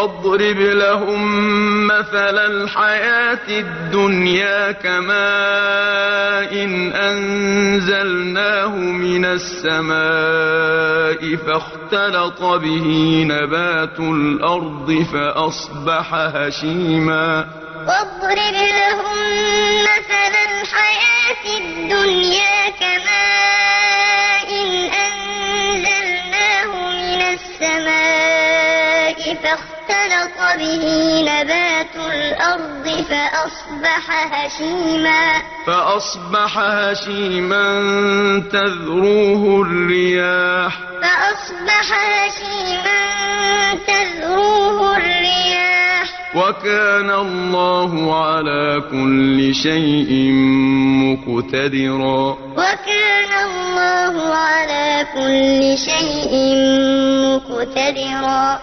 واضرب لهم مثل الحياة الدنيا كماء إن أنزلناه من السماء فاختلط به نبات الأرض فأصبح هشيما. واضرب لهم مثل الحياة الدنيا كماء إن أنزلناه من السماء فاختلط به نبات الأرض فأصبح هشيما. فأصبح هشيما تذروه الرياح. فأصبح هشيما تذروه الرياح. وكان الله على كل شيء مقتدرا. وكان الله على كل شيء مقتدرا.